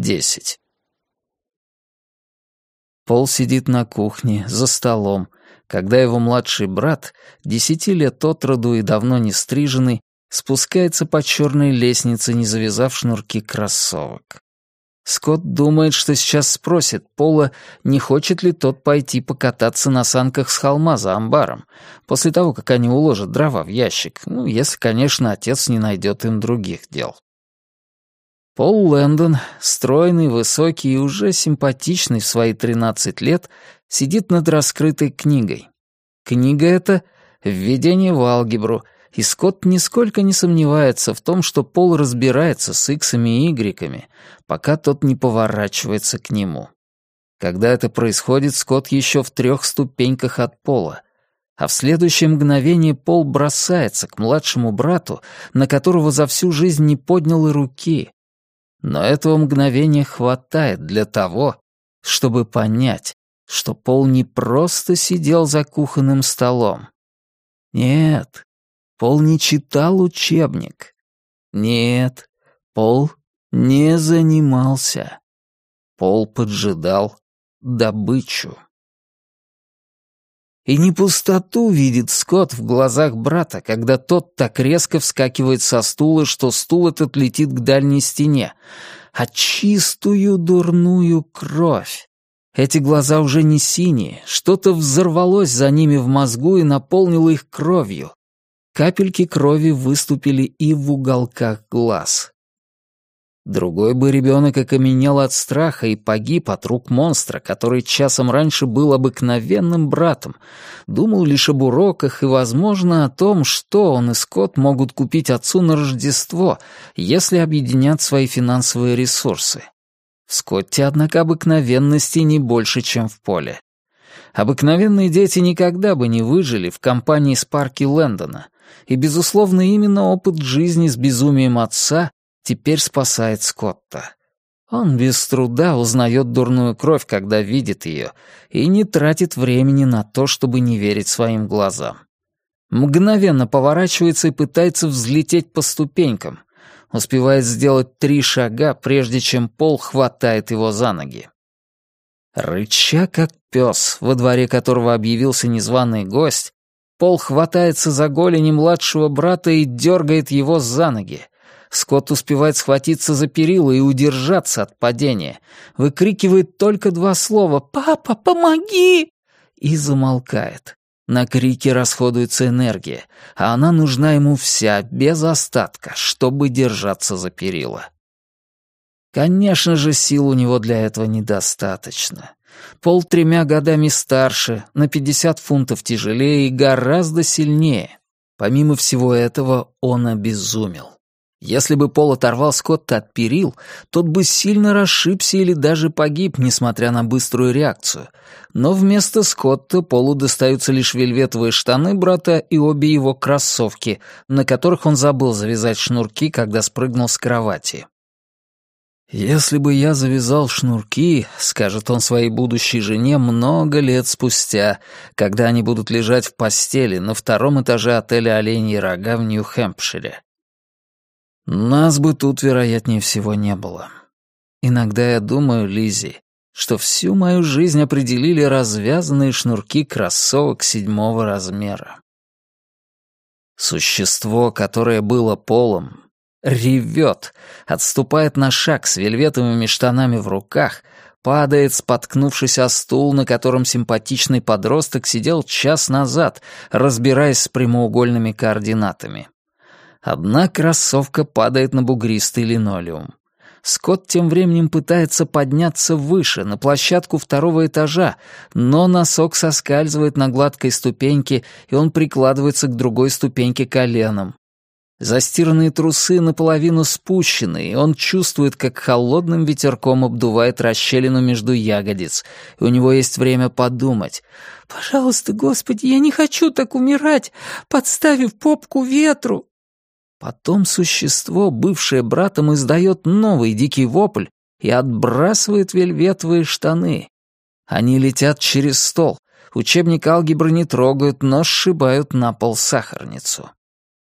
десять. Пол сидит на кухне, за столом, когда его младший брат, десяти лет от роду и давно не стриженный, спускается по черной лестнице, не завязав шнурки кроссовок. Скотт думает, что сейчас спросит Пола, не хочет ли тот пойти покататься на санках с холма за амбаром, после того, как они уложат дрова в ящик, ну, если, конечно, отец не найдет им других дел. Пол Лэндон, стройный, высокий и уже симпатичный в свои 13 лет, сидит над раскрытой книгой. Книга эта — «Введение в алгебру», и Скотт нисколько не сомневается в том, что Пол разбирается с иксами и игреками, пока тот не поворачивается к нему. Когда это происходит, Скотт еще в трех ступеньках от Пола, а в следующее мгновение Пол бросается к младшему брату, на которого за всю жизнь не поднял и руки. Но этого мгновения хватает для того, чтобы понять, что Пол не просто сидел за кухонным столом. Нет, Пол не читал учебник. Нет, Пол не занимался. Пол поджидал добычу. И не пустоту видит Скотт в глазах брата, когда тот так резко вскакивает со стула, что стул этот летит к дальней стене, а чистую дурную кровь. Эти глаза уже не синие, что-то взорвалось за ними в мозгу и наполнило их кровью, Капельки крови выступили и в уголках глаз. Другой бы ребенок окаменел от страха и погиб от рук монстра, который часом раньше был обыкновенным братом, думал лишь об уроках и, возможно, о том, что он и Скотт могут купить отцу на Рождество, если объединят свои финансовые ресурсы. В Скотте, однако, обыкновенности не больше, чем в поле. Обыкновенные дети никогда бы не выжили в компании Спарки Лэндона — и, безусловно, именно опыт жизни с безумием отца теперь спасает Скотта. Он без труда узнает дурную кровь, когда видит ее, и не тратит времени на то, чтобы не верить своим глазам. Мгновенно поворачивается и пытается взлететь по ступенькам. Успевает сделать три шага, прежде чем пол хватает его за ноги. Рыча, как пес, во дворе которого объявился незваный гость, Пол хватается за голени младшего брата и дергает его за ноги. Скотт успевает схватиться за перила и удержаться от падения. Выкрикивает только два слова «Папа, помоги!» и замолкает. На крики расходуется энергия, а она нужна ему вся, без остатка, чтобы держаться за перила. Конечно же, сил у него для этого недостаточно. Пол тремя годами старше, на 50 фунтов тяжелее и гораздо сильнее. Помимо всего этого, он обезумел. Если бы Пол оторвал Скотта от перил, тот бы сильно расшибся или даже погиб, несмотря на быструю реакцию. Но вместо Скотта Полу достаются лишь вельветовые штаны брата и обе его кроссовки, на которых он забыл завязать шнурки, когда спрыгнул с кровати. «Если бы я завязал шнурки», — скажет он своей будущей жене много лет спустя, когда они будут лежать в постели на втором этаже отеля «Оленьи рога» в Нью-Хэмпшире. Нас бы тут, вероятнее всего, не было. Иногда я думаю, Лизи, что всю мою жизнь определили развязанные шнурки кроссовок седьмого размера. Существо, которое было полом, ревет, отступает на шаг с вельветовыми штанами в руках, падает, споткнувшись о стул, на котором симпатичный подросток сидел час назад, разбираясь с прямоугольными координатами. Одна кроссовка падает на бугристый линолеум. Скотт тем временем пытается подняться выше, на площадку второго этажа, но носок соскальзывает на гладкой ступеньке, и он прикладывается к другой ступеньке коленом. Застиранные трусы наполовину спущены, и он чувствует, как холодным ветерком обдувает расщелину между ягодиц, и у него есть время подумать. «Пожалуйста, Господи, я не хочу так умирать, подставив попку ветру!» Потом существо, бывшее братом, издает новый дикий вопль и отбрасывает вельветовые штаны. Они летят через стол. Учебник алгебры не трогают, но сшибают на пол сахарницу.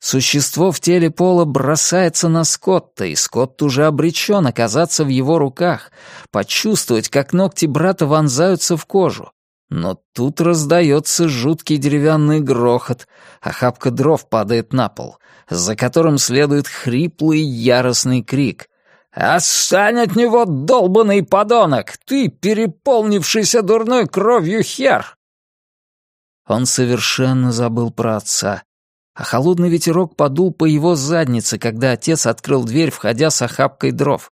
Существо в теле Пола бросается на Скотта, и Скотт уже обречен оказаться в его руках, почувствовать, как ногти брата вонзаются в кожу. Но тут раздается жуткий деревянный грохот, а хапка дров падает на пол, за которым следует хриплый яростный крик. «Отстань от него, долбанный подонок! Ты переполнившийся дурной кровью хер!» Он совершенно забыл про отца а холодный ветерок подул по его заднице, когда отец открыл дверь, входя с охапкой дров.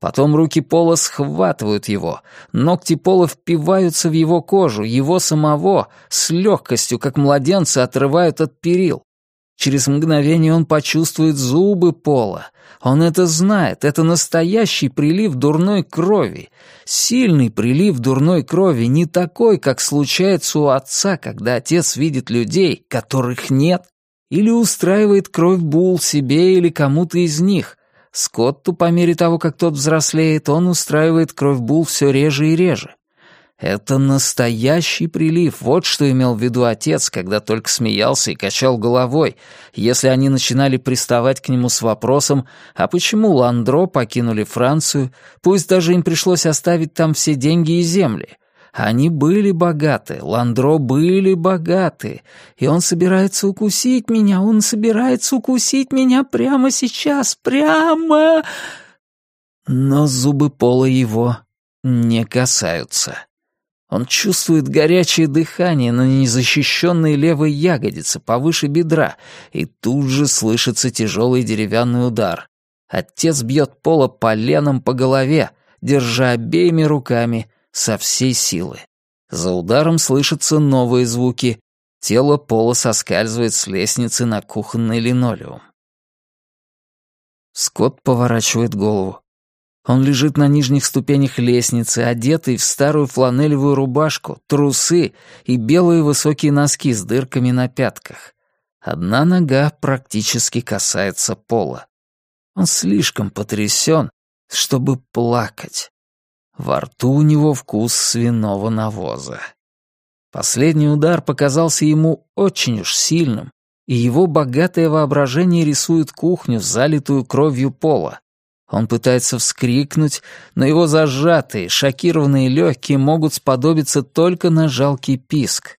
Потом руки Пола схватывают его, ногти Пола впиваются в его кожу, его самого, с легкостью, как младенца, отрывают от перил. Через мгновение он почувствует зубы Пола. Он это знает, это настоящий прилив дурной крови. Сильный прилив дурной крови, не такой, как случается у отца, когда отец видит людей, которых нет или устраивает кровь Бул себе или кому-то из них. Скотту, по мере того, как тот взрослеет, он устраивает кровь Бул все реже и реже. Это настоящий прилив, вот что имел в виду отец, когда только смеялся и качал головой, если они начинали приставать к нему с вопросом, а почему Ландро покинули Францию, пусть даже им пришлось оставить там все деньги и земли, они были богаты, Ландро были богаты, и он собирается укусить меня, он собирается укусить меня прямо сейчас, прямо... Но зубы пола его не касаются. Он чувствует горячее дыхание на незащищенной левой ягодице повыше бедра, и тут же слышится тяжелый деревянный удар. Отец бьет пола поленом по голове, держа обеими руками со всей силы. За ударом слышатся новые звуки. Тело Пола соскальзывает с лестницы на кухонный линолеум. Скотт поворачивает голову. Он лежит на нижних ступенях лестницы, одетый в старую фланелевую рубашку, трусы и белые высокие носки с дырками на пятках. Одна нога практически касается пола. Он слишком потрясен, чтобы плакать. Во рту у него вкус свиного навоза. Последний удар показался ему очень уж сильным, и его богатое воображение рисует кухню, залитую кровью пола. Он пытается вскрикнуть, но его зажатые, шокированные легкие могут сподобиться только на жалкий писк.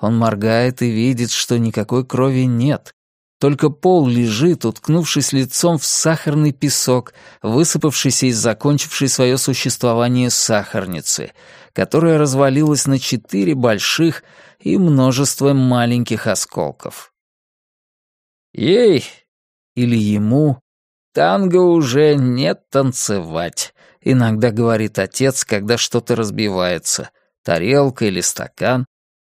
Он моргает и видит, что никакой крови нет, только пол лежит, уткнувшись лицом в сахарный песок, высыпавшийся из закончившей свое существование сахарницы, которая развалилась на четыре больших и множество маленьких осколков. Ей или ему танго уже нет танцевать, иногда говорит отец, когда что-то разбивается, тарелка или стакан,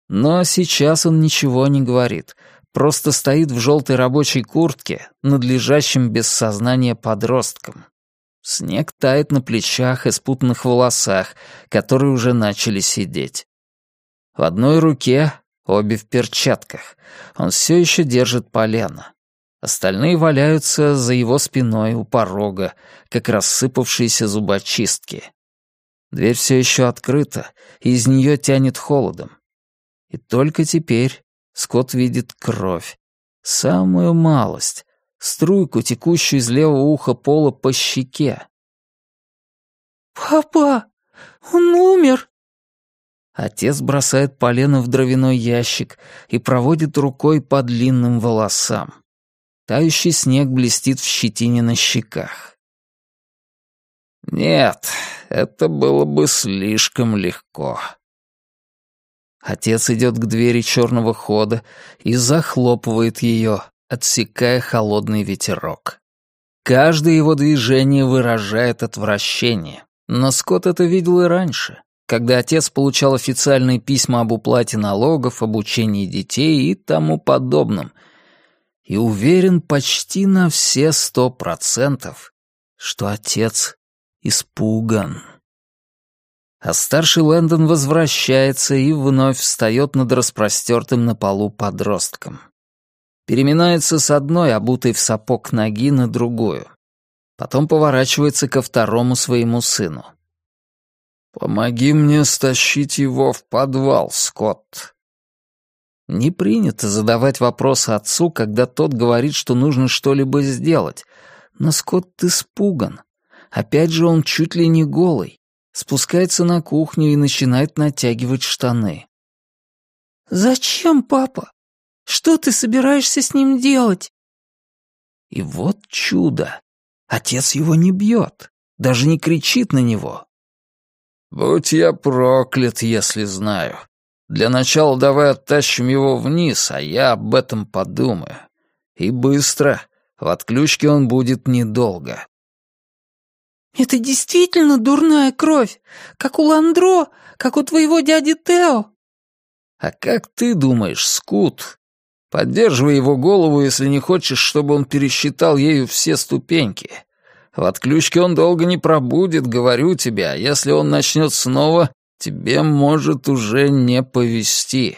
но сейчас он ничего не говорит — просто стоит в желтой рабочей куртке, надлежащим без сознания подростком. Снег тает на плечах и спутанных волосах, которые уже начали сидеть. В одной руке, обе в перчатках, он все еще держит полено. Остальные валяются за его спиной у порога, как рассыпавшиеся зубочистки. Дверь все еще открыта, и из нее тянет холодом. И только теперь Скотт видит кровь. Самую малость. Струйку, текущую из левого уха пола по щеке. «Папа, он умер!» Отец бросает полено в дровяной ящик и проводит рукой по длинным волосам. Тающий снег блестит в щетине на щеках. «Нет, это было бы слишком легко», Отец идет к двери черного хода и захлопывает ее, отсекая холодный ветерок. Каждое его движение выражает отвращение. Но Скотт это видел и раньше, когда отец получал официальные письма об уплате налогов, обучении детей и тому подобном. И уверен почти на все сто процентов, что отец испуган. А старший Лэндон возвращается и вновь встает над распростертым на полу подростком. Переминается с одной, обутой в сапог ноги, на другую. Потом поворачивается ко второму своему сыну. «Помоги мне стащить его в подвал, Скотт». Не принято задавать вопросы отцу, когда тот говорит, что нужно что-либо сделать. Но Скотт испуган. Опять же он чуть ли не голый. Спускается на кухню и начинает натягивать штаны. «Зачем, папа? Что ты собираешься с ним делать?» И вот чудо. Отец его не бьет, даже не кричит на него. «Будь я проклят, если знаю. Для начала давай оттащим его вниз, а я об этом подумаю. И быстро. В отключке он будет недолго». «Это действительно дурная кровь, как у Ландро, как у твоего дяди Тео?» «А как ты думаешь, Скут? Поддерживай его голову, если не хочешь, чтобы он пересчитал ею все ступеньки. В отключке он долго не пробудет, говорю тебе, а если он начнет снова, тебе может уже не повезти.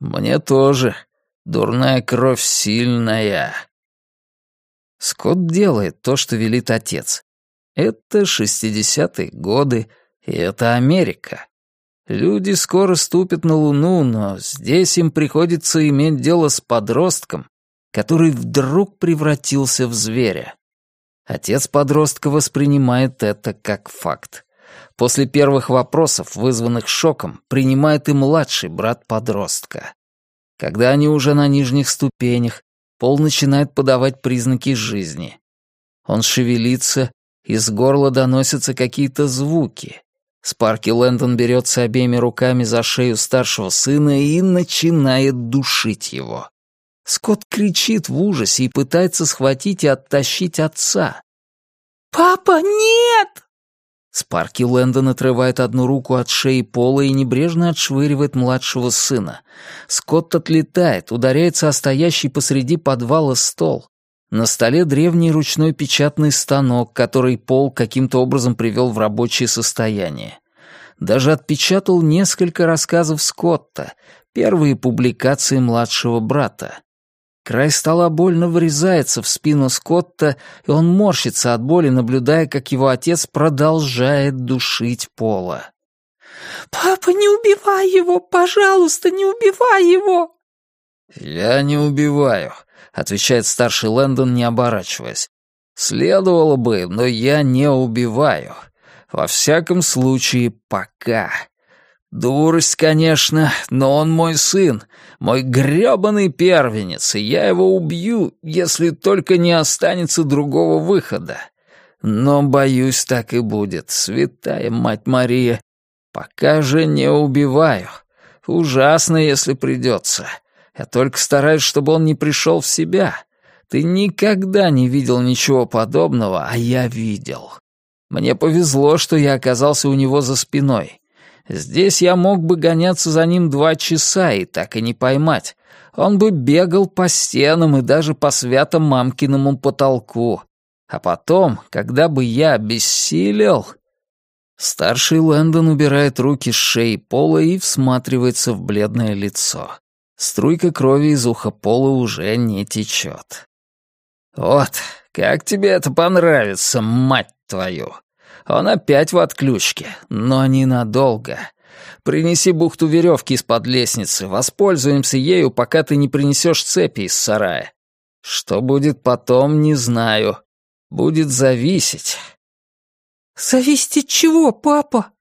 Мне тоже. Дурная кровь сильная». Скотт делает то, что велит отец. Это шестидесятые годы, и это Америка. Люди скоро ступят на Луну, но здесь им приходится иметь дело с подростком, который вдруг превратился в зверя. Отец подростка воспринимает это как факт. После первых вопросов, вызванных шоком, принимает и младший брат подростка. Когда они уже на нижних ступенях, Пол начинает подавать признаки жизни. Он шевелится, из горла доносятся какие-то звуки. Спарки Лэндон берется обеими руками за шею старшего сына и начинает душить его. Скотт кричит в ужасе и пытается схватить и оттащить отца. «Папа, нет!» Спарки Лэндон отрывает одну руку от шеи Пола и небрежно отшвыривает младшего сына. Скотт отлетает, ударяется о стоящий посреди подвала стол. На столе древний ручной печатный станок, который Пол каким-то образом привел в рабочее состояние. Даже отпечатал несколько рассказов Скотта, первые публикации младшего брата. Край стола больно врезается в спину Скотта, и он морщится от боли, наблюдая, как его отец продолжает душить Пола. «Папа, не убивай его! Пожалуйста, не убивай его!» «Я не убиваю отвечает старший Лэндон, не оборачиваясь. «Следовало бы, но я не убиваю. Во всяком случае, пока. Дурость, конечно, но он мой сын, мой грёбаный первенец, и я его убью, если только не останется другого выхода. Но, боюсь, так и будет, святая мать Мария. Пока же не убиваю. Ужасно, если придется. Я только стараюсь, чтобы он не пришел в себя. Ты никогда не видел ничего подобного, а я видел. Мне повезло, что я оказался у него за спиной. Здесь я мог бы гоняться за ним два часа и так и не поймать. Он бы бегал по стенам и даже по свято мамкиному потолку. А потом, когда бы я обессилел... Старший Лэндон убирает руки с шеи пола и всматривается в бледное лицо. Струйка крови из уха пола уже не течет. «Вот, как тебе это понравится, мать твою! Он опять в отключке, но ненадолго. Принеси бухту веревки из-под лестницы, воспользуемся ею, пока ты не принесешь цепи из сарая. Что будет потом, не знаю. Будет зависеть». «Зависеть от чего, папа?»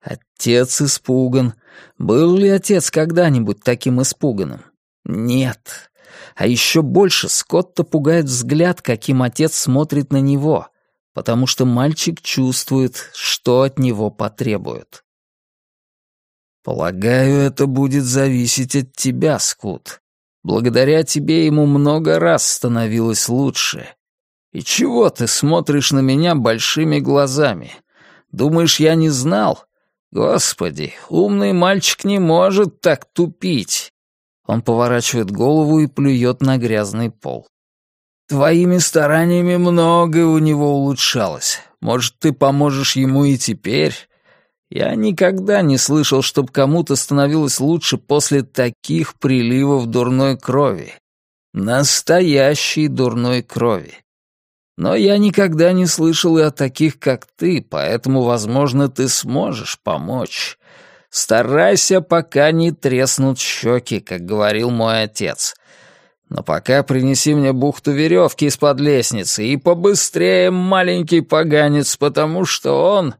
Отец испуган. Был ли отец когда-нибудь таким испуганным? Нет. А еще больше Скотта пугает взгляд, каким отец смотрит на него, потому что мальчик чувствует, что от него потребуют. Полагаю, это будет зависеть от тебя, Скут. Благодаря тебе ему много раз становилось лучше. И чего ты смотришь на меня большими глазами? Думаешь, я не знал? Господи, умный мальчик не может так тупить. Он поворачивает голову и плюет на грязный пол. Твоими стараниями многое у него улучшалось. Может, ты поможешь ему и теперь? Я никогда не слышал, чтобы кому-то становилось лучше после таких приливов дурной крови. Настоящей дурной крови. Но я никогда не слышал и о таких, как ты, поэтому, возможно, ты сможешь помочь. Старайся, пока не треснут щеки, как говорил мой отец. Но пока принеси мне бухту веревки из-под лестницы и побыстрее, маленький поганец, потому что он